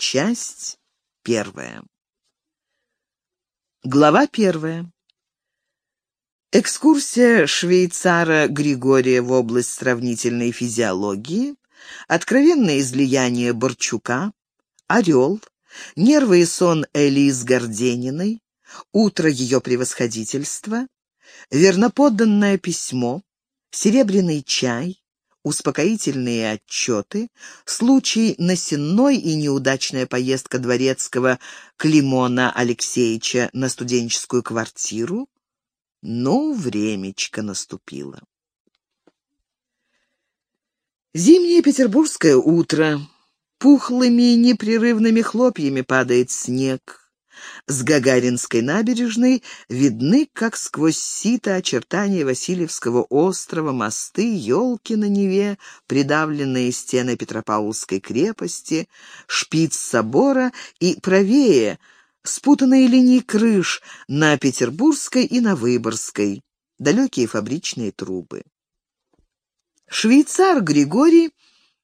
Часть первая. Глава первая. Экскурсия швейцара Григория в область сравнительной физиологии, откровенное излияние Борчука, Орел, нервы и сон Элис Гордениной, утро ее превосходительства, верноподданное письмо, серебряный чай, успокоительные отчеты, случай на Сенной и неудачная поездка Дворецкого Климона Алексеевича на студенческую квартиру. Ну, времечко наступило. Зимнее петербургское утро. Пухлыми непрерывными хлопьями падает снег. С Гагаринской набережной видны, как сквозь сито, очертания Васильевского острова, мосты, елки на Неве, придавленные стены Петропавловской крепости, шпиц собора и правее спутанные линии крыш на Петербургской и на Выборгской, далекие фабричные трубы. Швейцар Григорий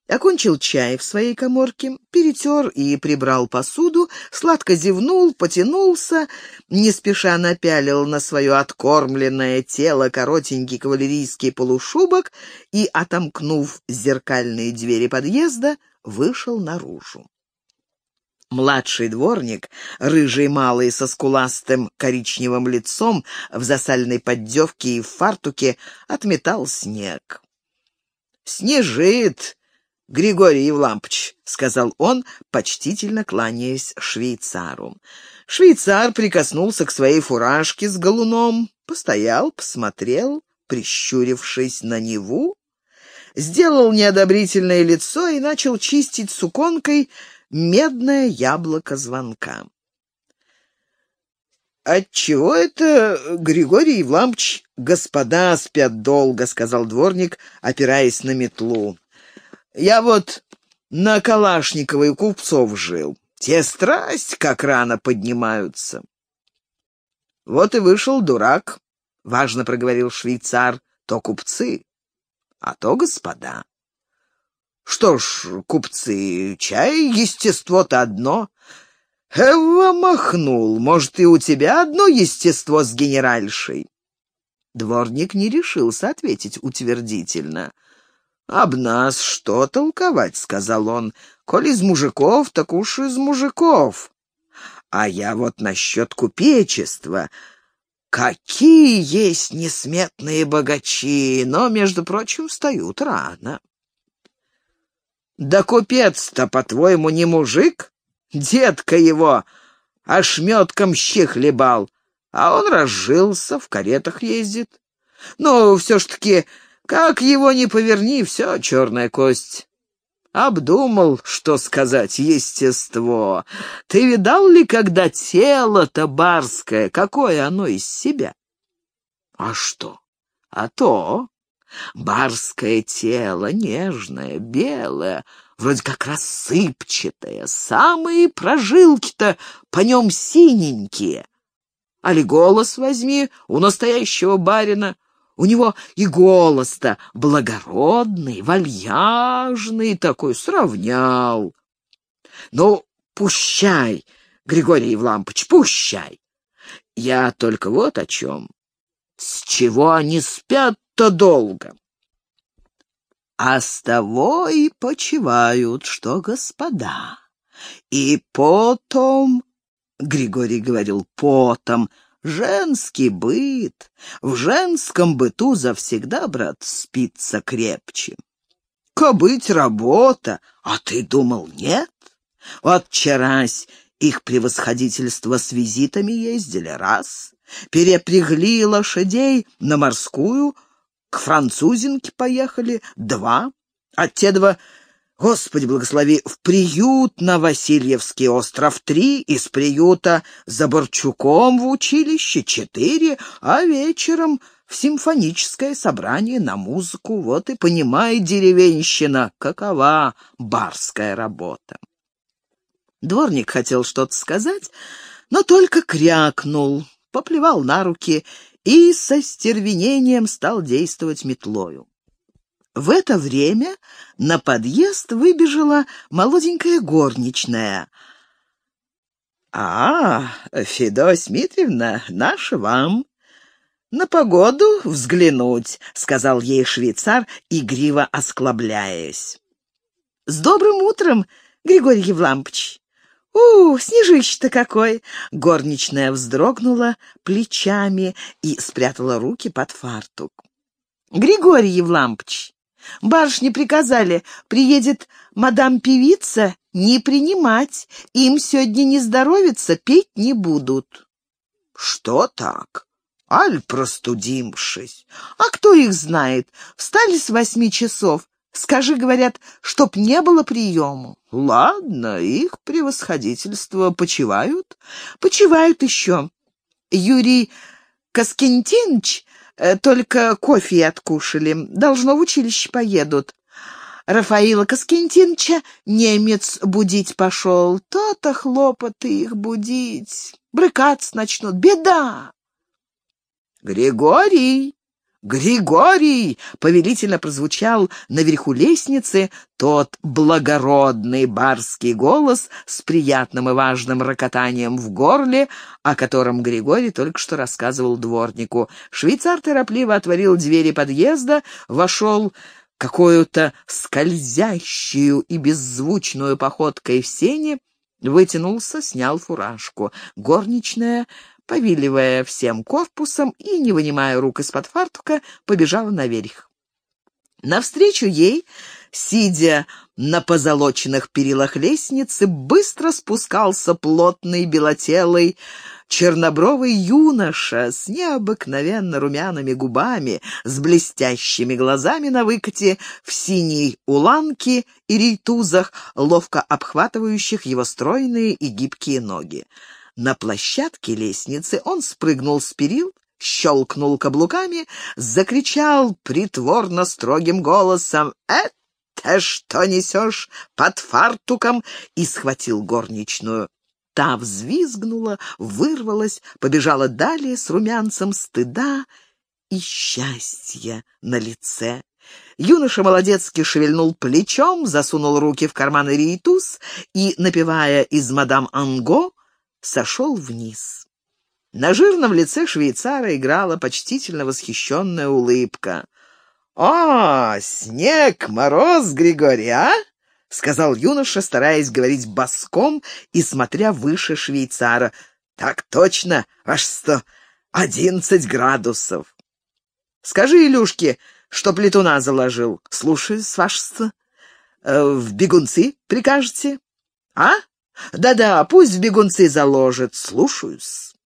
Окончил чай в своей коморке, перетер и прибрал посуду, сладко зевнул, потянулся, не спеша напялил на свое откормленное тело коротенький кавалерийский полушубок и, отомкнув зеркальные двери подъезда, вышел наружу. Младший дворник, рыжий малый со скуластым коричневым лицом, в засальной поддевке и в фартуке, отметал снег. «Снежит!» «Григорий Евлампыч», — сказал он, почтительно кланяясь швейцару. Швейцар прикоснулся к своей фуражке с галуном, постоял, посмотрел, прищурившись на Неву, сделал неодобрительное лицо и начал чистить суконкой медное яблоко звонка. «Отчего это, Григорий Евлампыч, господа спят долго?» — сказал дворник, опираясь на метлу. Я вот на Калашникова Купцов жил. Те страсть как рано поднимаются. Вот и вышел дурак, — важно проговорил швейцар, — то купцы, а то господа. Что ж, купцы, чай, естество-то одно. Эва махнул, может, и у тебя одно естество с генеральшей? Дворник не решился ответить утвердительно — «Об нас что толковать?» — сказал он. «Коль из мужиков, так уж из мужиков. А я вот насчет купечества. Какие есть несметные богачи, но, между прочим, встают рано». «Да купец-то, по-твоему, не мужик? Детка его ошметком щи хлебал, а он разжился, в каретах ездит. Ну, все ж таки как его не поверни, все черная кость. Обдумал, что сказать, естество. Ты видал ли, когда тело-то барское, какое оно из себя? А что? А то барское тело, нежное, белое, вроде как рассыпчатое, самые прожилки-то по нем синенькие. Али голос возьми у настоящего барина, у него и голос-то благородный, вальяжный такой, сравнял. Ну, пущай, Григорий Евлампыч, пущай. Я только вот о чем. С чего они спят-то долго? А с того и почивают, что господа. И потом, Григорий говорил, потом, Женский быт. В женском быту завсегда, брат, спится крепче. Кобыть работа, а ты думал, нет? Вот вчерась их превосходительство с визитами ездили раз, перепрягли лошадей на морскую, к французинке поехали два, а те два Господи, благослови, в приют на Васильевский остров три, из приюта за Борчуком в училище четыре, а вечером в симфоническое собрание на музыку. Вот и понимай, деревенщина, какова барская работа. Дворник хотел что-то сказать, но только крякнул, поплевал на руки и со стервенением стал действовать метлою. В это время на подъезд выбежала молоденькая горничная. «А, Федось Митриевна, наша вам!» «На погоду взглянуть», — сказал ей швейцар, игриво осклабляясь. «С добрым утром, Григорий Евлампыч!» «У, снежище-то какой!» Горничная вздрогнула плечами и спрятала руки под фартук. «Григорий Евлампыч, барышни приказали, приедет мадам-певица, не принимать, им сегодня не здоровится, петь не будут». «Что так? Аль простудимшись? А кто их знает? Встали с восьми часов, Скажи, говорят, чтоб не было приему. Ладно, их превосходительство почивают? Почивают еще. Юрий Каскентинович э, только кофе откушали. Должно в училище поедут. Рафаила Каскентиновича немец будить пошел. То-то хлопоты их будить. Брыкаться начнут. Беда. Григорий! «Григорий!» — повелительно прозвучал наверху лестницы тот благородный барский голос с приятным и важным рокотанием в горле, о котором Григорий только что рассказывал дворнику. Швейцар торопливо отворил двери подъезда, вошел какую-то скользящую и беззвучную походкой в сене, вытянулся, снял фуражку. Горничная повиливая всем корпусом и, не вынимая рук из-под фартука, побежала наверх. Навстречу ей, сидя на позолоченных перилах лестницы, быстро спускался плотный белотелый чернобровый юноша с необыкновенно румяными губами, с блестящими глазами на выкате, в синей уланке и рейтузах, ловко обхватывающих его стройные и гибкие ноги. На площадке лестницы он спрыгнул с перил, щелкнул каблуками, закричал притворно строгим голосом «Это что несешь под фартуком?» и схватил горничную. Та взвизгнула, вырвалась, побежала далее с румянцем стыда и счастья на лице. Юноша молодецки шевельнул плечом, засунул руки в карманы рейтуз и, напевая из «Мадам Анго», сошел вниз. На жирном лице швейцара играла почтительно восхищенная улыбка. «О, снег, мороз, Григорий, а?» — сказал юноша, стараясь говорить боском и смотря выше швейцара. «Так точно, аж сто одиннадцать градусов». «Скажи, Илюшке, что плетуна заложил. Слушаюсь, вашество. Э, в бегунцы прикажете? А?» Да-да, пусть в бегунцы заложит. Слушаюсь.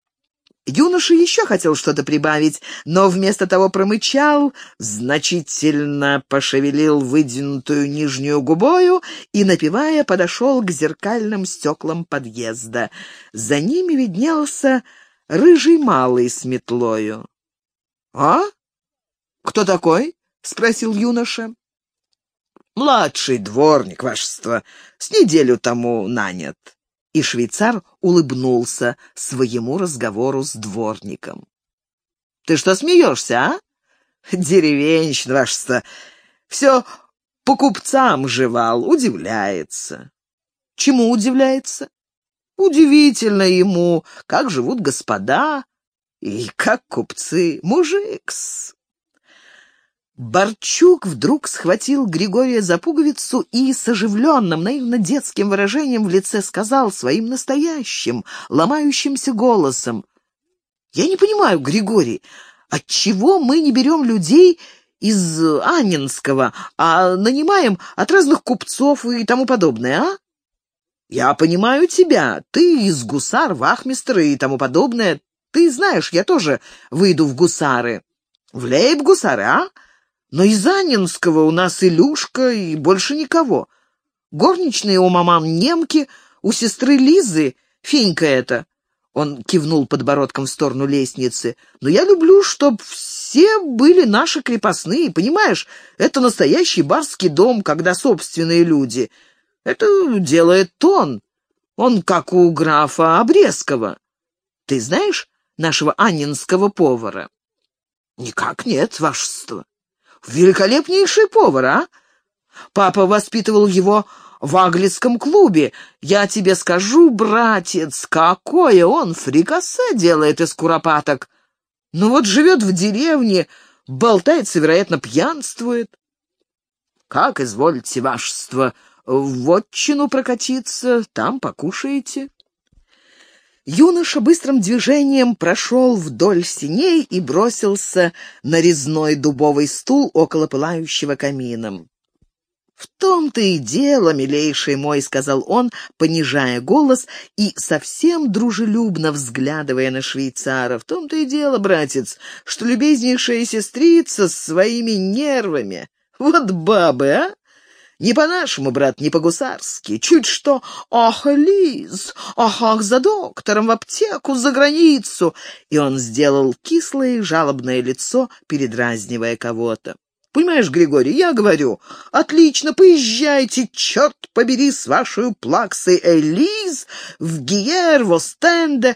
Юноша еще хотел что-то прибавить, но вместо того промычал, значительно пошевелил вытянутую нижнюю губою и, напевая, подошел к зеркальным стеклам подъезда. За ними виднелся рыжий малый с метлою. «А? Кто такой?» — спросил юноша. Младший дворник, вашество, с неделю тому нанят. И швейцар улыбнулся своему разговору с дворником. Ты что смеешься, а? Деревенщина, вашество, все по купцам жевал, удивляется. Чему удивляется? Удивительно ему, как живут господа и как купцы. Мужик-с. Борчук вдруг схватил Григория за пуговицу и с оживленным, наивно-детским выражением в лице сказал своим настоящим, ломающимся голосом. «Я не понимаю, Григорий, отчего мы не берем людей из Анинского, а нанимаем от разных купцов и тому подобное, а?» «Я понимаю тебя. Ты из гусар, вахмистра и тому подобное. Ты знаешь, я тоже выйду в гусары. В лейб-гусары, а?» Но из Анинского у нас Илюшка и больше никого. Горничные у маман немки, у сестры Лизы, Фенька это. Он кивнул подбородком в сторону лестницы. Но я люблю, чтоб все были наши крепостные, понимаешь? Это настоящий барский дом, когда собственные люди. Это делает тон. Он как у графа Обрезкова. Ты знаешь нашего анинского повара? Никак нет, вашество. Великолепнейший повар, а? Папа воспитывал его в английском клубе. Я тебе скажу, братец, какое он фрикасе делает из куропаток. Ну вот живет в деревне, болтается, вероятно, пьянствует. Как изволите, вашество, в отчину прокатиться, там покушаете. Юноша быстрым движением прошел вдоль синей и бросился на резной дубовый стул около пылающего камином. «В том-то и дело, милейший мой», — сказал он, понижая голос и совсем дружелюбно взглядывая на швейцара. «В том-то и дело, братец, что любезнейшая сестрица с своими нервами. Вот бабы, а! Не по-нашему, брат, не по-гусарски. Чуть что, ах, Лиз, ах, ах, за доктором, в аптеку, за границу. И он сделал кислое жалобное лицо, передразнивая кого-то. Понимаешь, Григорий, я говорю, отлично, поезжайте, черт побери, с вашей плаксой Элиз в Гиер, в Остенде.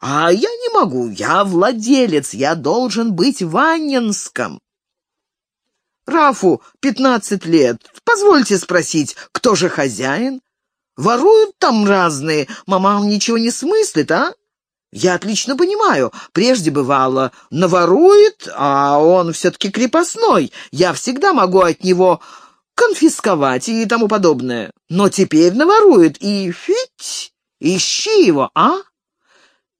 А я не могу, я владелец, я должен быть в Анненском. Рафу пятнадцать лет. Позвольте спросить, кто же хозяин? Воруют там разные. Мама ничего не смыслит, а? Я отлично понимаю. Прежде бывало, наворует, а он все-таки крепостной. Я всегда могу от него конфисковать и тому подобное. Но теперь наворует, и фить, ищи его, а?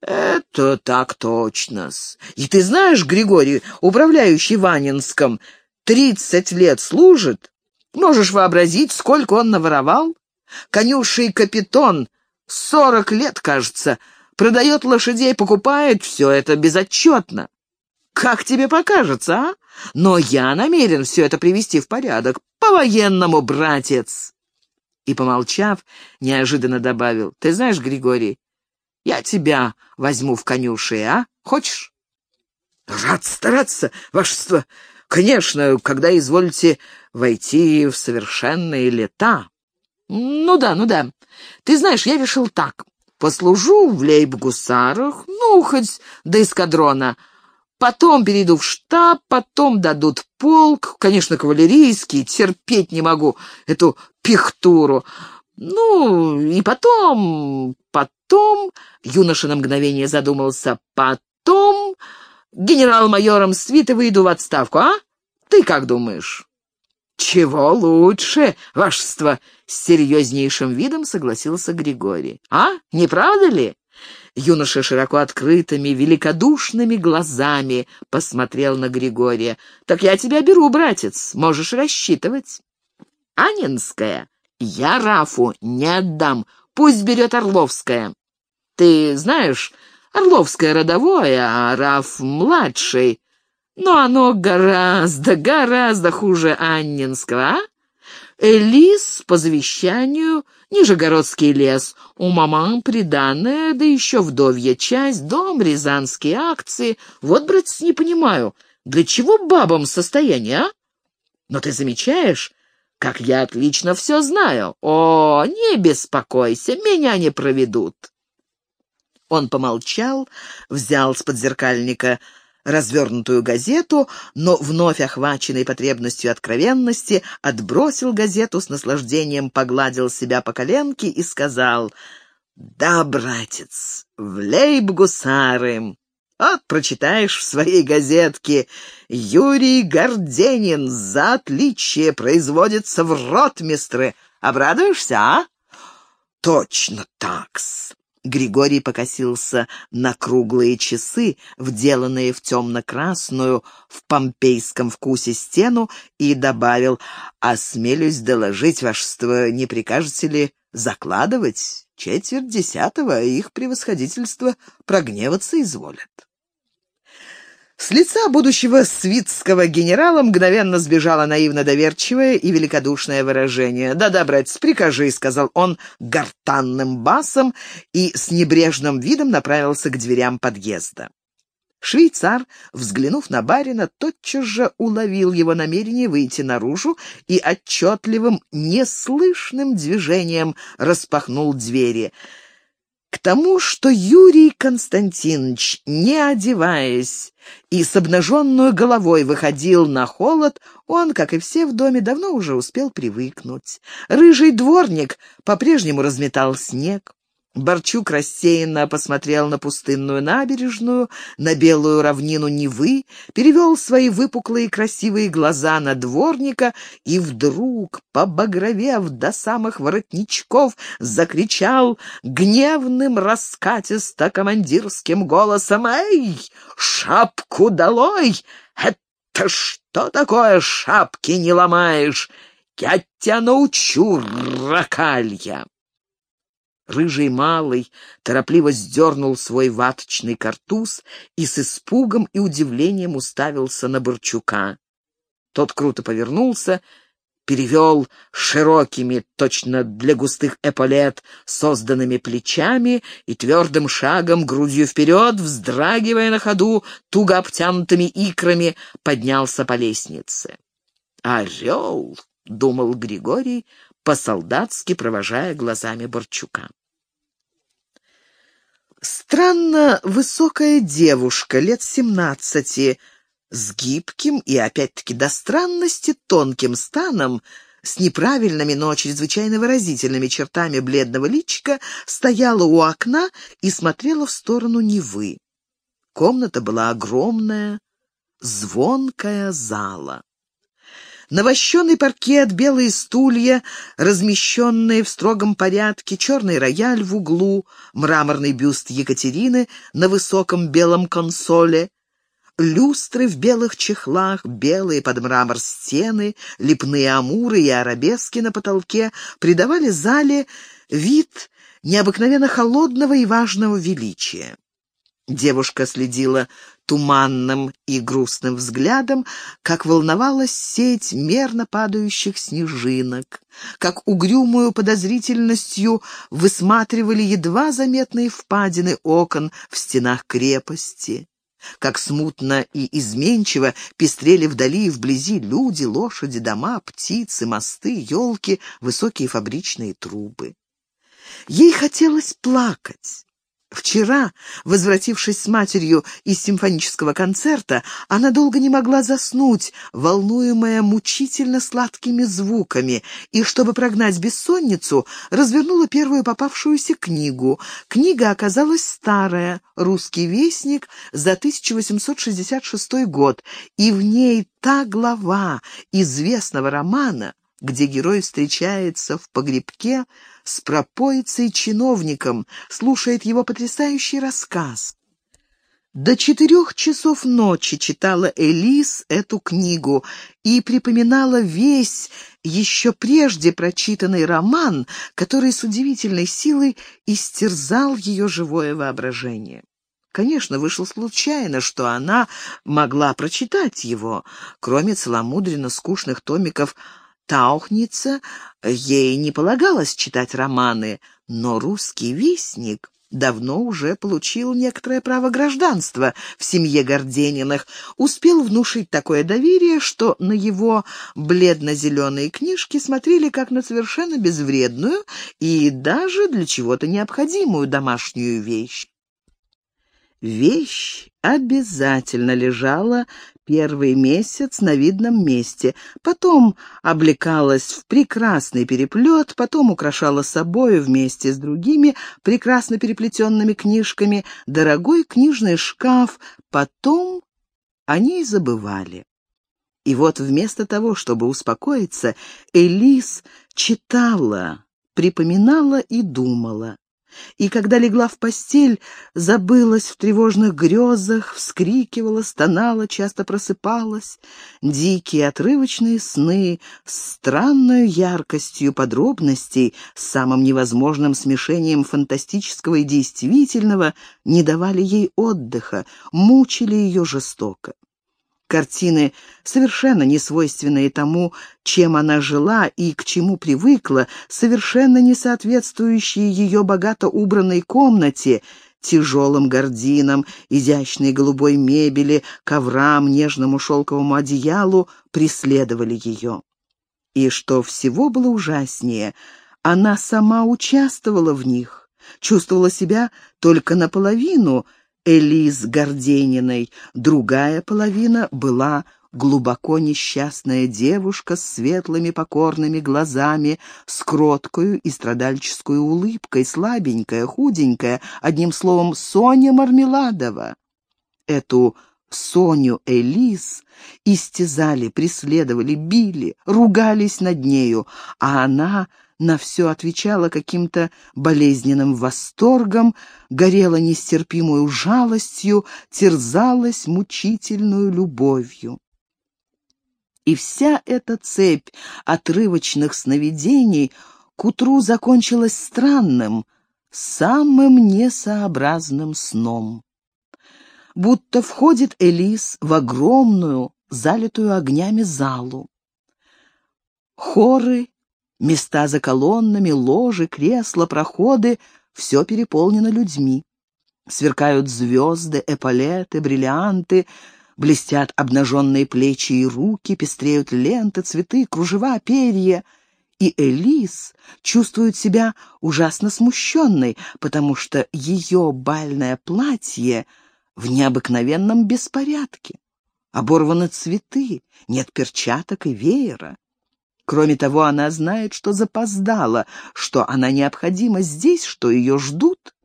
Это так точно -с. И ты знаешь, Григорий, управляющий Ванинском, тридцать лет служит, можешь вообразить, сколько он наворовал? Конюший капитон, сорок лет, кажется, продает лошадей, покупает все это безотчетно. Как тебе покажется, а? Но я намерен все это привести в порядок. По-военному, братец!» И, помолчав, неожиданно добавил. «Ты знаешь, Григорий, я тебя возьму в конюши, а? Хочешь?» «Рад стараться, вашество. Конечно, когда изволите войти в совершенные лета. Ну да, ну да. Ты знаешь, я решил так. Послужу в лейб-гусарах, ну, хоть до эскадрона. Потом перейду в штаб, потом дадут полк, конечно, кавалерийский, терпеть не могу эту пихтуру. Ну, и потом, потом, юноша на мгновение задумался, потом генерал-майором свиты выйду в отставку, а? Ты как думаешь?» «Чего лучше, вашество?» — с серьезнейшим видом согласился Григорий. «А, не правда ли?» Юноша широко открытыми, великодушными глазами посмотрел на Григория. «Так я тебя беру, братец, можешь рассчитывать». «Анинская? Я Рафу не отдам, пусть берет Орловская. Ты знаешь, Орловская родовое, а Раф младший. Но оно гораздо, гораздо хуже Аннинского, а? Элис по завещанию Нижегородский лес, у маман приданная, да еще вдовья часть, дом, рязанские акции. Вот, братец, не понимаю, для чего бабам состояние, а? Но ты замечаешь, как я отлично все знаю. О, не беспокойся, меня не проведут. Он помолчал, взял с подзеркальника развернутую газету, но, вновь охваченный потребностью откровенности, отбросил газету с наслаждением, погладил себя по коленке и сказал «Да, братец, влей б гусары!» Вот прочитаешь в своей газетке «Юрий Горденин за отличие производится в ротмистры». Обрадуешься, а? Точно такс. Григорий покосился на круглые часы, вделанные в темно-красную, в помпейском вкусе стену, и добавил, «Осмелюсь доложить, вашество, не прикажете ли закладывать? Четверть десятого, их превосходительство прогневаться изволят». С лица будущего свитского генерала мгновенно сбежало наивно-доверчивое и великодушное выражение. «Да-да, братец, прикажи», — сказал он гортанным басом и с небрежным видом направился к дверям подъезда. Швейцар, взглянув на барина, тотчас же уловил его намерение выйти наружу и отчетливым, неслышным движением распахнул двери — К тому, что Юрий Константинович, не одеваясь и с обнаженную головой выходил на холод, он, как и все в доме, давно уже успел привыкнуть. Рыжий дворник по-прежнему разметал снег. Борчук рассеянно посмотрел на пустынную набережную, на белую равнину Невы, перевел свои выпуклые красивые глаза на дворника и вдруг, побагровев до самых воротничков, закричал гневным раскатисто-командирским голосом «Эй, шапку долой! Это что такое шапки не ломаешь? Я тебя научу, ракалья!» Рыжий малый торопливо сдернул свой ваточный картуз и с испугом и удивлением уставился на Борчука. Тот круто повернулся, перевел широкими, точно для густых эполет, созданными плечами и твердым шагом, грудью вперед, вздрагивая на ходу, туго обтянутыми икрами, поднялся по лестнице. «Орел!» — думал Григорий, по-солдатски провожая глазами Борчука. Странно высокая девушка, лет семнадцати, с гибким и, опять-таки, до странности тонким станом, с неправильными, но чрезвычайно выразительными чертами бледного личика, стояла у окна и смотрела в сторону Невы. Комната была огромная, звонкая зала. Навощенный паркет, белые стулья, размещенные в строгом порядке, черный рояль в углу, мраморный бюст Екатерины на высоком белом консоле, люстры в белых чехлах, белые под мрамор стены, лепные амуры и арабески на потолке придавали зале вид необыкновенно холодного и важного величия. Девушка следила туманным и грустным взглядом, как волновалась сеть мерно падающих снежинок, как угрюмую подозрительностью высматривали едва заметные впадины окон в стенах крепости, как смутно и изменчиво пестрели вдали и вблизи люди, лошади, дома, птицы, мосты, елки, высокие фабричные трубы. Ей хотелось плакать. Вчера, возвратившись с матерью из симфонического концерта, она долго не могла заснуть, волнуемая мучительно сладкими звуками, и, чтобы прогнать бессонницу, развернула первую попавшуюся книгу. Книга оказалась старая, «Русский вестник» за 1866 год, и в ней та глава известного романа, где герой встречается в погребке с пропоицей-чиновником, слушает его потрясающий рассказ. До четырех часов ночи читала Элис эту книгу и припоминала весь еще прежде прочитанный роман, который с удивительной силой истерзал ее живое воображение. Конечно, вышло случайно, что она могла прочитать его. Кроме целомудренно скучных томиков Таухница, ей не полагалось читать романы, но русский вестник давно уже получил некоторое право гражданства в семье Гордениных, успел внушить такое доверие, что на его бледно-зеленые книжки смотрели как на совершенно безвредную и даже для чего-то необходимую домашнюю вещь. Вещь обязательно лежала первый месяц на видном месте, потом облекалась в прекрасный переплет, потом украшала собою вместе с другими прекрасно переплетенными книжками дорогой книжный шкаф, потом они и забывали. И вот вместо того, чтобы успокоиться, Элис читала, припоминала и думала и, когда легла в постель, забылась в тревожных грезах, вскрикивала, стонала, часто просыпалась. Дикие отрывочные сны с странной яркостью подробностей, с самым невозможным смешением фантастического и действительного не давали ей отдыха, мучили ее жестоко. Картины, совершенно не свойственные тому, чем она жила и к чему привыкла, совершенно не соответствующие ее богато убранной комнате, тяжелым гардинам, изящной голубой мебели, коврам, нежному шелковому одеялу, преследовали ее. И что всего было ужаснее, она сама участвовала в них чувствовала себя только наполовину Элиз Гордениной, другая половина была глубоко несчастная девушка с светлыми покорными глазами, с кроткою и страдальческой улыбкой, слабенькая, худенькая, одним словом, Соня Мармеладова. Эту Соню Элис истязали, преследовали, били, ругались над нею, а она на все отвечала каким-то болезненным восторгом, горела нестерпимую жалостью, терзалась мучительную любовью. И вся эта цепь отрывочных сновидений к утру закончилась странным, самым несообразным сном. Будто входит Элис в огромную, залитую огнями залу. Хоры, места за колоннами, ложи, кресла, проходы — все переполнено людьми. Сверкают звезды, эполеты, бриллианты — Блестят обнаженные плечи и руки, пестреют ленты, цветы, кружева, перья. И Элис чувствует себя ужасно смущенной, потому что ее бальное платье в необыкновенном беспорядке. Оборваны цветы, нет перчаток и веера. Кроме того, она знает, что запоздала, что она необходима здесь, что ее ждут.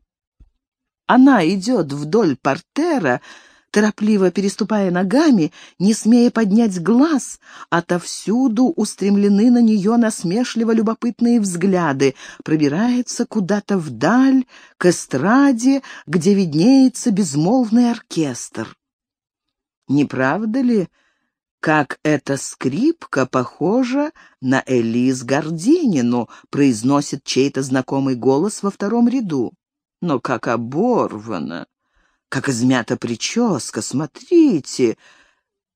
Она идет вдоль портера, торопливо переступая ногами, не смея поднять глаз, отовсюду устремлены на нее насмешливо любопытные взгляды, пробирается куда-то вдаль, к эстраде, где виднеется безмолвный оркестр. Не правда ли, как эта скрипка похожа на Элис Горденину, произносит чей-то знакомый голос во втором ряду. Но как оборвано! как измята прическа. Смотрите,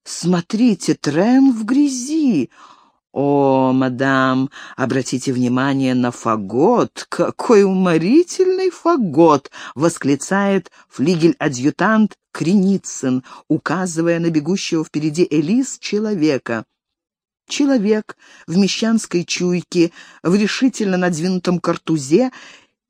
смотрите, трен в грязи. О, мадам, обратите внимание на фагот. Какой уморительный фагот! восклицает флигель-адъютант Креницын, указывая на бегущего впереди Элис человека. Человек в мещанской чуйке, в решительно надвинутом картузе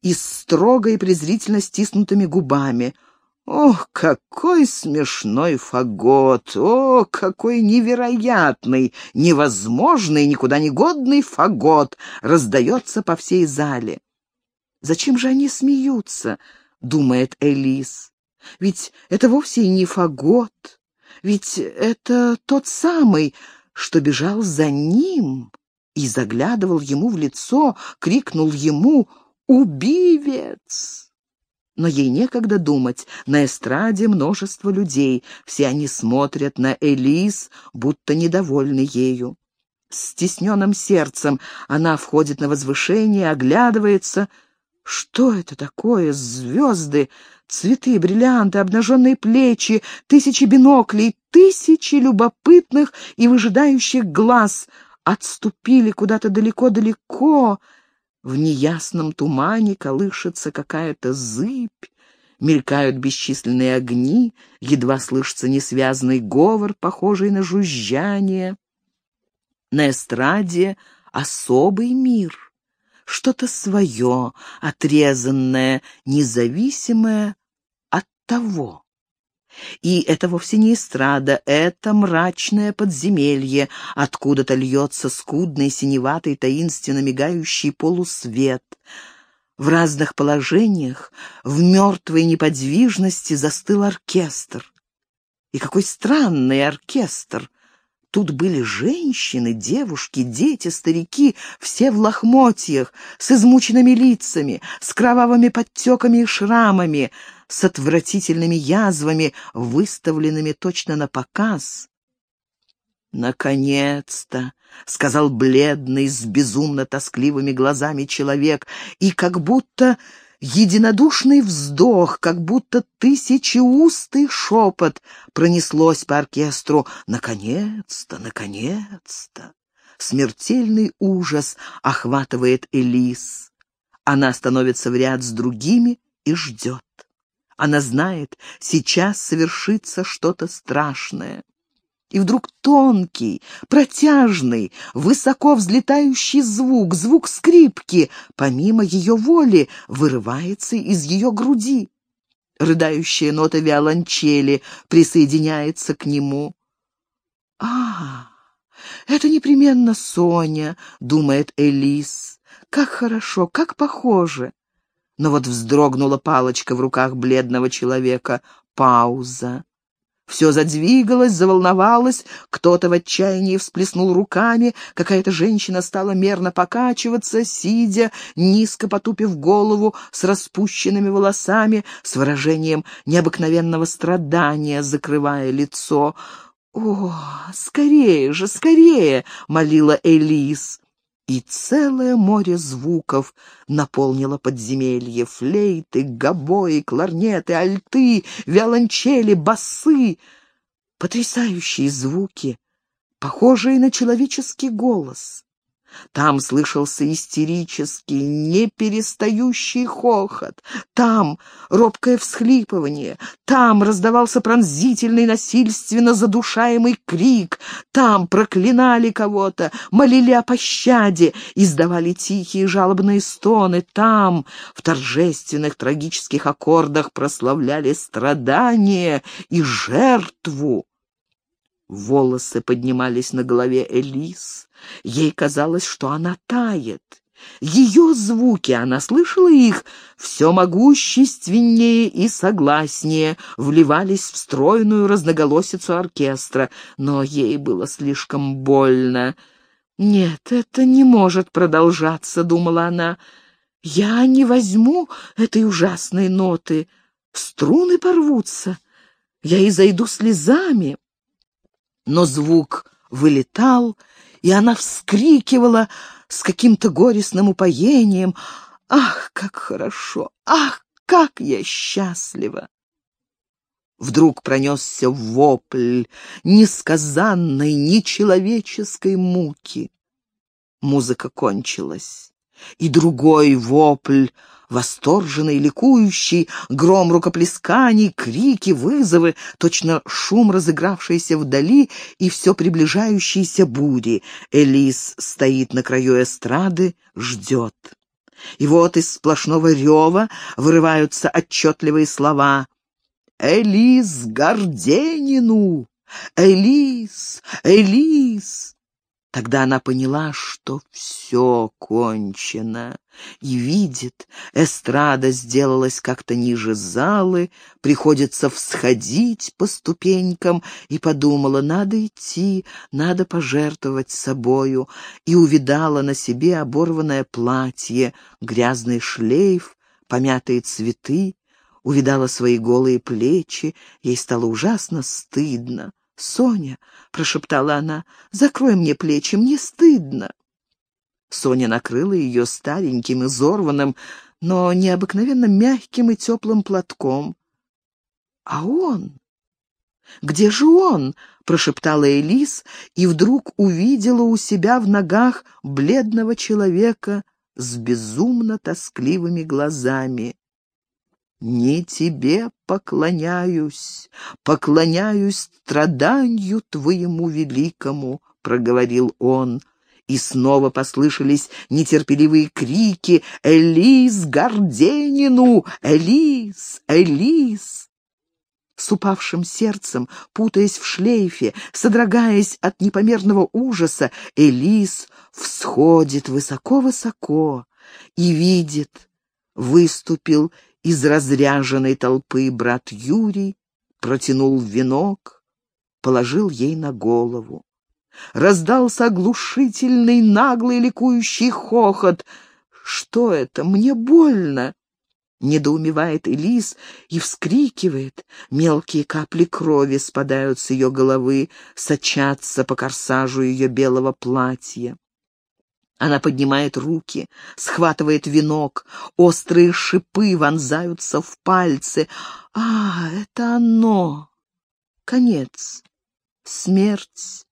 и строго и презрительно стиснутыми губами — Ох, какой смешной фагот! О, какой невероятный, невозможный, никуда не годный фагот раздается по всей зале. Зачем же они смеются, думает Элис. Ведь это вовсе не фагот, ведь это тот самый, что бежал за ним и заглядывал ему в лицо, крикнул ему «Убивец!» Но ей некогда думать. На эстраде множество людей. Все они смотрят на Элис, будто недовольны ею. С стесненным сердцем она входит на возвышение, оглядывается. Что это такое? Звезды, цветы, бриллианты, обнаженные плечи, тысячи биноклей, тысячи любопытных и выжидающих глаз отступили куда-то далеко-далеко, в неясном тумане колышется какая-то зыбь, мелькают бесчисленные огни, едва слышится несвязный говор, похожий на жужжание. На эстраде особый мир, что-то свое, отрезанное, независимое от того. И это вовсе не эстрада, это мрачное подземелье, откуда-то льется скудный, синеватый, таинственно мигающий полусвет. В разных положениях, в мертвой неподвижности застыл оркестр. И какой странный оркестр! Тут были женщины, девушки, дети, старики, все в лохмотьях, с измученными лицами, с кровавыми подтеками и шрамами, с отвратительными язвами, выставленными точно на показ. «Наконец-то!» — сказал бледный, с безумно тоскливыми глазами человек, и как будто единодушный вздох, как будто тысячеустый шепот пронеслось по оркестру. «Наконец-то! Наконец-то!» Смертельный ужас охватывает Элис. Она становится в ряд с другими и ждет. Она знает, сейчас совершится что-то страшное. И вдруг тонкий, протяжный, высоко взлетающий звук, звук скрипки, помимо ее воли, вырывается из ее груди. Рыдающая нота виолончели присоединяется к нему. «А, это непременно Соня», — думает Элис. «Как хорошо, как похоже». Но вот вздрогнула палочка в руках бледного человека. Пауза. Все задвигалось, заволновалось, кто-то в отчаянии всплеснул руками, какая-то женщина стала мерно покачиваться, сидя, низко потупив голову, с распущенными волосами, с выражением необыкновенного страдания, закрывая лицо. «О, скорее же, скорее!» — молила Элис и целое море звуков наполнило подземелье. Флейты, гобои, кларнеты, альты, виолончели, басы. Потрясающие звуки, похожие на человеческий голос. Там слышался истерический, неперестающий хохот. Там робкое всхлипывание. Там раздавался пронзительный, насильственно задушаемый крик. Там проклинали кого-то, молили о пощаде, издавали тихие жалобные стоны. Там в торжественных трагических аккордах прославляли страдания и жертву. Волосы поднимались на голове Элис. Ей казалось, что она тает. Ее звуки, она слышала их, все могущественнее и согласнее, вливались в стройную разноголосицу оркестра, но ей было слишком больно. «Нет, это не может продолжаться», — думала она. «Я не возьму этой ужасной ноты. Струны порвутся. Я и зайду слезами» но звук вылетал, и она вскрикивала с каким-то горестным упоением. «Ах, как хорошо! Ах, как я счастлива!» Вдруг пронесся вопль несказанной, нечеловеческой муки. Музыка кончилась, и другой вопль восторженный, ликующий, гром рукоплесканий, крики, вызовы, точно шум разыгравшийся вдали и все приближающейся бури. Элис стоит на краю эстрады, ждет. И вот из сплошного рева вырываются отчетливые слова «Элис Горденину! Элис! Элис!» Тогда она поняла, что все кончено, и видит, эстрада сделалась как-то ниже залы, приходится всходить по ступенькам, и подумала, надо идти, надо пожертвовать собою, и увидала на себе оборванное платье, грязный шлейф, помятые цветы, увидала свои голые плечи, ей стало ужасно стыдно. «Соня!» — прошептала она. «Закрой мне плечи, мне стыдно!» Соня накрыла ее стареньким, изорванным, но необыкновенно мягким и теплым платком. «А он? Где же он?» — прошептала Элис и вдруг увидела у себя в ногах бледного человека с безумно тоскливыми глазами. Не тебе поклоняюсь, поклоняюсь страданию твоему великому, — проговорил он. И снова послышались нетерпеливые крики «Элис Горденину! Элис! Элис!» С упавшим сердцем, путаясь в шлейфе, содрогаясь от непомерного ужаса, Элис всходит высоко-высоко и видит, выступил из разряженной толпы брат Юрий протянул венок, положил ей на голову. Раздался оглушительный, наглый, ликующий хохот. «Что это? Мне больно!» Недоумевает Элис и вскрикивает. Мелкие капли крови спадают с ее головы, сочатся по корсажу ее белого платья. Она поднимает руки, схватывает венок, острые шипы вонзаются в пальцы. А, это оно! Конец. Смерть.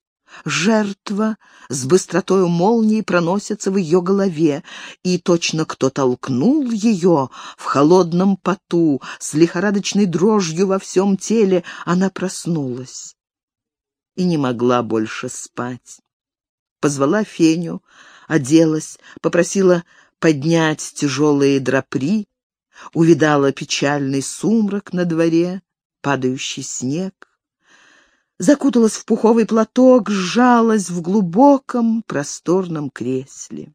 Жертва с быстротой молнии проносится в ее голове, и точно кто толкнул ее в холодном поту, с лихорадочной дрожью во всем теле, она проснулась. и не могла больше спать. Позвала Феню, оделась, попросила поднять тяжелые драпри, увидала печальный сумрак на дворе, падающий снег. Закуталась в пуховый платок, сжалась в глубоком просторном кресле.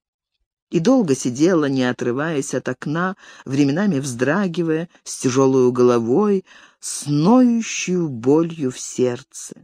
И долго сидела, не отрываясь от окна, временами вздрагивая, с тяжелой головой, с ноющей болью в сердце.